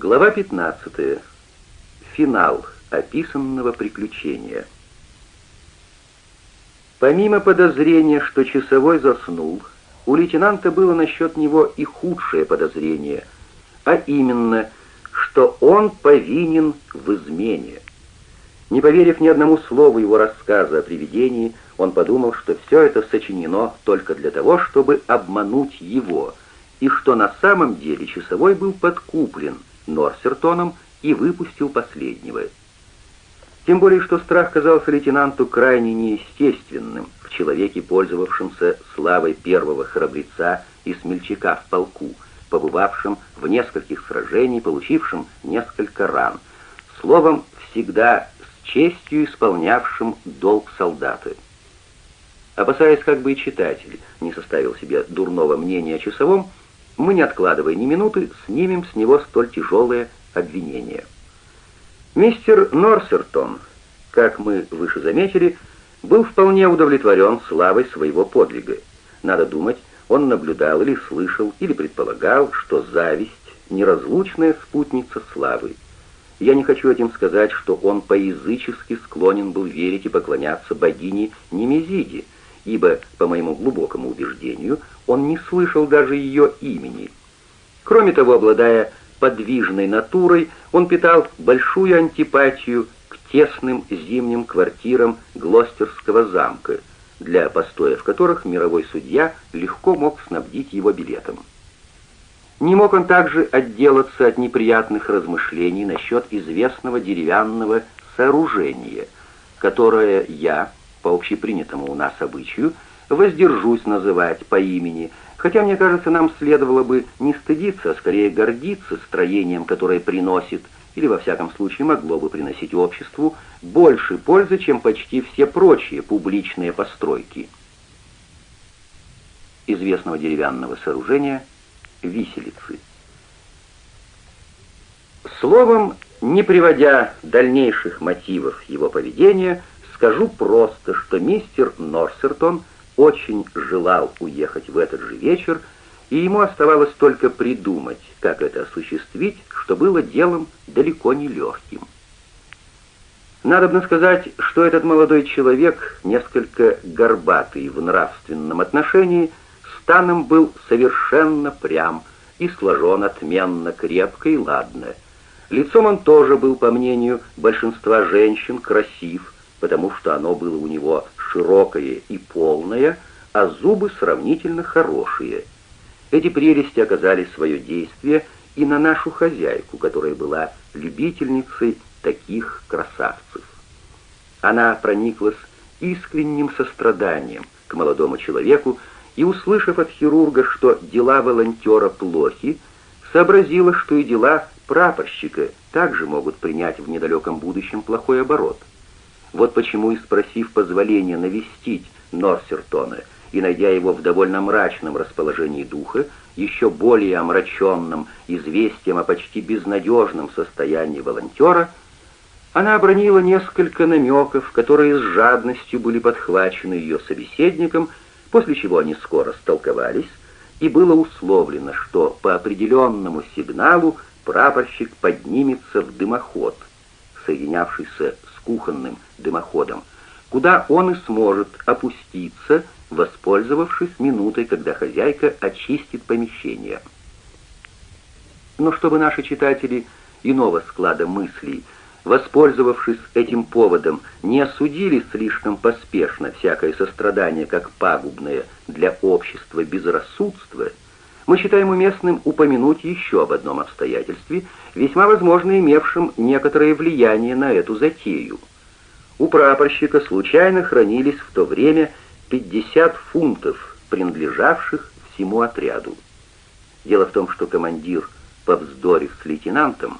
Глава 15. Финал описанного приключения. Помимо подозрения, что часовой заснул, у лейтенанта было насчет него и худшее подозрение, а именно, что он повинен в измене. Не поверив ни одному слову его рассказа о привидении, он подумал, что все это сочинено только для того, чтобы обмануть его, и что на самом деле часовой был подкуплен Норсертоном и выпустил последнего. Тем более, что страх казался лейтенанту крайне неестественным в человеке, пользовавшемся славой первого храбреца и смельчака в полку, побывавшим в нескольких сражениях, получившим несколько ран, словом, всегда с честью исполнявшим долг солдата. Опасаясь, как бы и читатель не составил себе дурного мнения о часовом, мы, не откладывая ни минуты, снимем с него столь тяжелое обвинение. Мистер Норсертон, как мы выше заметили, был вполне удовлетворен славой своего подвига. Надо думать, он наблюдал или слышал, или предполагал, что зависть — неразлучная спутница славы. Я не хочу этим сказать, что он поязычески склонен был верить и поклоняться богине Немезиде, ибо, по моему глубокому убеждению, он не слышал даже ее имени. Кроме того, обладая подвижной натурой, он питал большую антипатию к тесным зимним квартирам Глостерского замка, для постоя в которых мировой судья легко мог снабдить его билетом. Не мог он также отделаться от неприятных размышлений насчет известного деревянного сооружения, которое я, по общепринятому у нас обычаю, воздержусь называть по имени, хотя, мне кажется, нам следовало бы не стыдиться, а скорее гордиться строением, которое приносит, или во всяком случае могло бы приносить обществу, больше пользы, чем почти все прочие публичные постройки. Известного деревянного сооружения — виселицы. Словом, не приводя дальнейших мотивов его поведения, Скажу просто, что мистер Норсертон очень желал уехать в этот же вечер, и ему оставалось только придумать, как это осуществить, что было делом далеко не легким. Надобно сказать, что этот молодой человек, несколько горбатый в нравственном отношении, станом был совершенно прям и сложен отменно, крепко и ладно. Лицом он тоже был, по мнению большинства женщин, красив, потому что оно было у него широкое и полное, а зубы сравнительно хорошие. Эти прелести оказали свое действие и на нашу хозяйку, которая была любительницей таких красавцев. Она прониклась искренним состраданием к молодому человеку и, услышав от хирурга, что дела волонтера плохи, сообразила, что и дела прапорщика также могут принять в недалеком будущем плохой оборот. Вот почему и спросив позволения навестить Норсертона и найдя его в довольно мрачном расположении духа, еще более омраченным известием о почти безнадежном состоянии волонтера, она обронила несколько намеков, которые с жадностью были подхвачены ее собеседником, после чего они скоро столковались, и было условлено, что по определенному сигналу прапорщик поднимется в дымоход, соединявшийся кухонным дымоходом, куда он и сможет опуститься, воспользовавшись минутой, когда хозяйка очистит помещение. Но чтобы наши читатели иного склада мыслей, воспользовавшись этим поводом, не осудили слишком поспешно всякое сострадание как пагубное для общества безрассудство, мы считаем уместным упомянуть еще об одном обстоятельстве, весьма возможно имевшем некоторое влияние на эту затею. У прапорщика случайно хранились в то время 50 фунтов, принадлежавших всему отряду. Дело в том, что командир, повздорив с лейтенантом,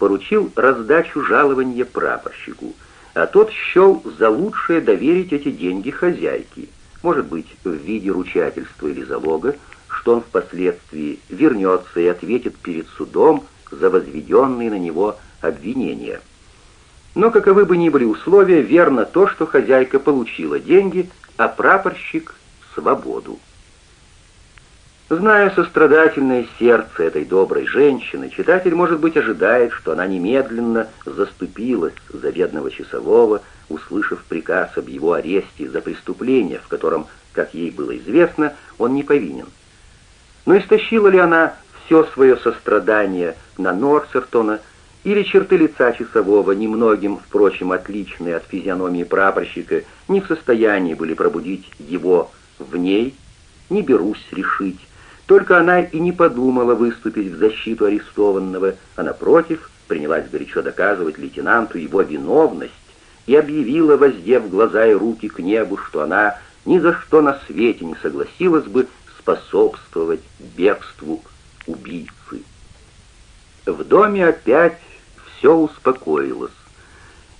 поручил раздачу жалования прапорщику, а тот счел за лучшее доверить эти деньги хозяйке, может быть, в виде ручательства или залога, что он впоследствии вернется и ответит перед судом за возведенные на него обвинения. Но каковы бы ни были условия, верно то, что хозяйка получила деньги, а прапорщик — свободу. Зная сострадательное сердце этой доброй женщины, читатель, может быть, ожидает, что она немедленно заступилась за бедного часового, услышав приказ об его аресте за преступление, в котором, как ей было известно, он не повинен. Но истощила ли она все свое сострадание на Норсертона, или черты лица часового, немногим, впрочем, отличные от физиономии прапорщика, не в состоянии были пробудить его в ней, не берусь решить, только она и не подумала выступить в защиту арестованного, а напротив принялась горячо доказывать лейтенанту его виновность и объявила, воздев глаза и руки к небу, что она ни за что на свете не согласилась бы способствовать бегству убийцы. В доме опять все успокоилось,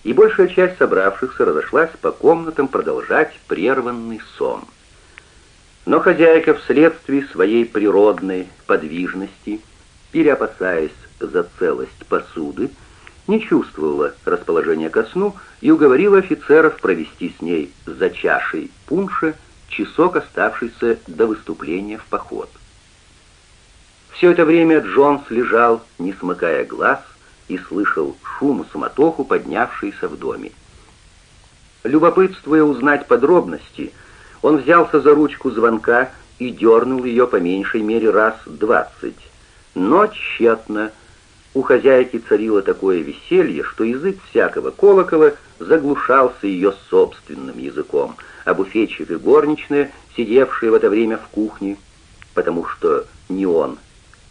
и большая часть собравшихся разошлась по комнатам продолжать прерванный сон. Но хозяйка вследствие своей природной подвижности, или опасаясь за целость посуды, не чувствовала расположения ко сну и уговорила офицеров провести с ней за чашей пунша часок, оставшийся до выступления в поход. Все это время Джонс лежал, не смыкая глаз, и слышал шум суматоху, поднявшийся в доме. Любопытствуя узнать подробности, он взялся за ручку звонка и дернул ее по меньшей мере раз двадцать. Но тщетно. У хозяйки царило такое веселье, что язык всякого колокола заглушался ее собственным языком, а буфетчик и горничная, сидевшие в это время в кухне, потому что ни он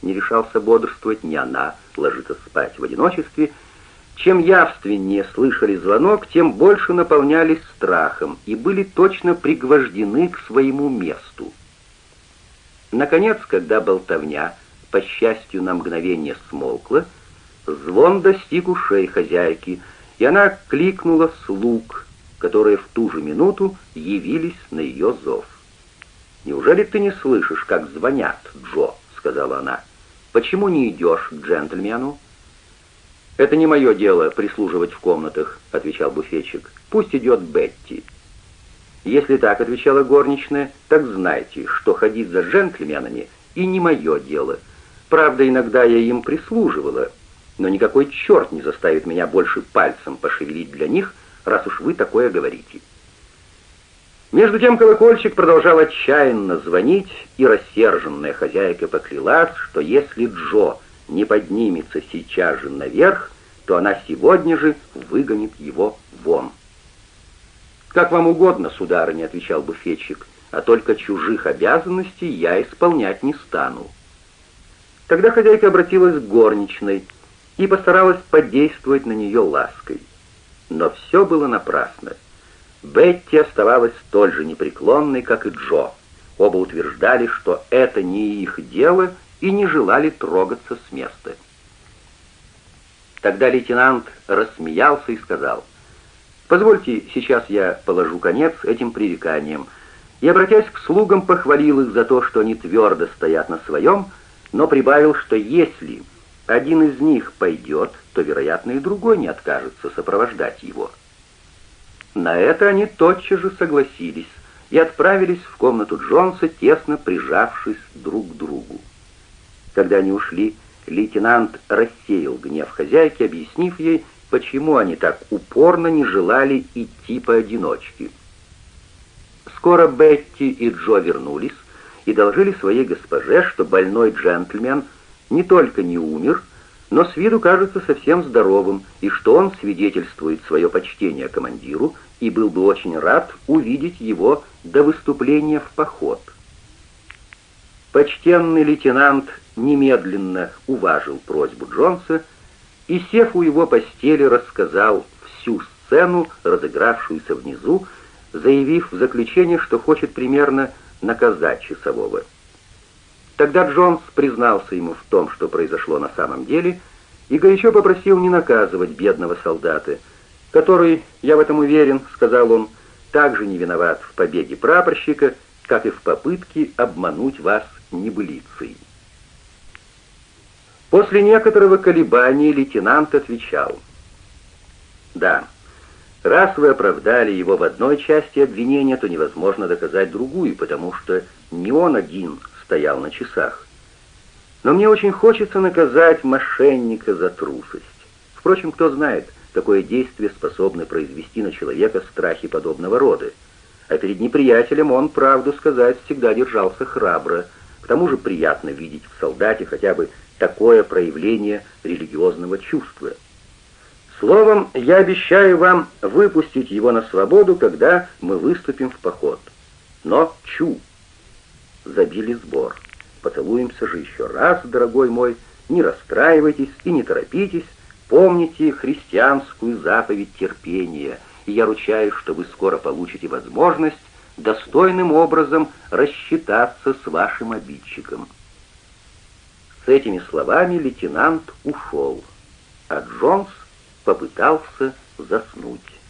не решался бодрствовать, ни она ложиться спать в одиночестве, чем явственнее слышали звонок, тем больше наполнялись страхом и были точно пригвождены к своему месту. Наконец, когда болтовня, по счастью, на мгновение смолкла, звон достиг ушей хозяйки, и она кликнула слуг, которые в ту же минуту явились на ее зов. «Неужели ты не слышишь, как звонят, Джо?» — сказала она. «Почему не идешь к джентльмену?» «Это не мое дело прислуживать в комнатах», — отвечал буфетчик. «Пусть идет Бетти». «Если так», — отвечала горничная, — «так знайте, что ходить за джентльменами и не мое дело. Правда, иногда я им прислуживала, но никакой черт не заставит меня больше пальцем пошевелить для них, раз уж вы такое говорите». Между тем колокольчик продолжал отчаянно звонить, и рассерженная хозяйка поклялась, что если Джо не поднимется сейчас же наверх, то она сегодня же выгонит его вон. «Как вам угодно, сударыня», — отвечал буфетчик, «а только чужих обязанностей я исполнять не стану». Тогда хозяйка обратилась к горничной и постаралась подействовать на нее лаской. Но все было напрасно. Бетти оставалась столь же непреклонной, как и Джо. Оба утверждали, что это не их дело — и не желали трогаться с места. Тогда лейтенант рассмеялся и сказал, «Позвольте, сейчас я положу конец этим пререканиям», и, обратясь к слугам, похвалил их за то, что они твердо стоят на своем, но прибавил, что если один из них пойдет, то, вероятно, и другой не откажется сопровождать его. На это они тотчас же согласились и отправились в комнату Джонса, тесно прижавшись друг к другу. Когда они ушли, лейтенант рассеял гнев хозяйки, объяснив ей, почему они так упорно не желали идти поодиночке. Скоро Бетти и Джо вернулись и доложили своей госпоже, что больной джентльмен не только не умер, но с виду кажется совсем здоровым, и что он свидетельствует свое почтение командиру и был бы очень рад увидеть его до выступления в поход. Почтенный лейтенант немедленно уважил просьбу Джонса и, сев у его постели, рассказал всю сцену, разыгравшуюся внизу, заявив в заключение, что хочет примерно наказать часового. Тогда Джонс признался ему в том, что произошло на самом деле, и горячо попросил не наказывать бедного солдата, который, я в этом уверен, сказал он, также не виноват в побеге прапорщика, как и в попытке обмануть вас небылицей. После некоторого колебания лейтенант отвечал. «Да, раз вы оправдали его в одной части обвинения, то невозможно доказать другую, потому что не он один стоял на часах. Но мне очень хочется наказать мошенника за трусость. Впрочем, кто знает, какое действие способны произвести на человека страхи подобного рода. А перед неприятелем он, правду сказать, всегда держался храбро. К тому же приятно видеть в солдате хотя бы такое проявление религиозного чувства. Словом, я обещаю вам выпустить его на свободу, когда мы выступим в поход. Но чу! Забили сбор. Поцелуемся же еще раз, дорогой мой, не расстраивайтесь и не торопитесь, помните христианскую заповедь терпения, и я ручаюсь, что вы скоро получите возможность достойным образом рассчитаться с вашим обидчиком. С этими словами лейтенант ушел, а Джонс попытался заснуть.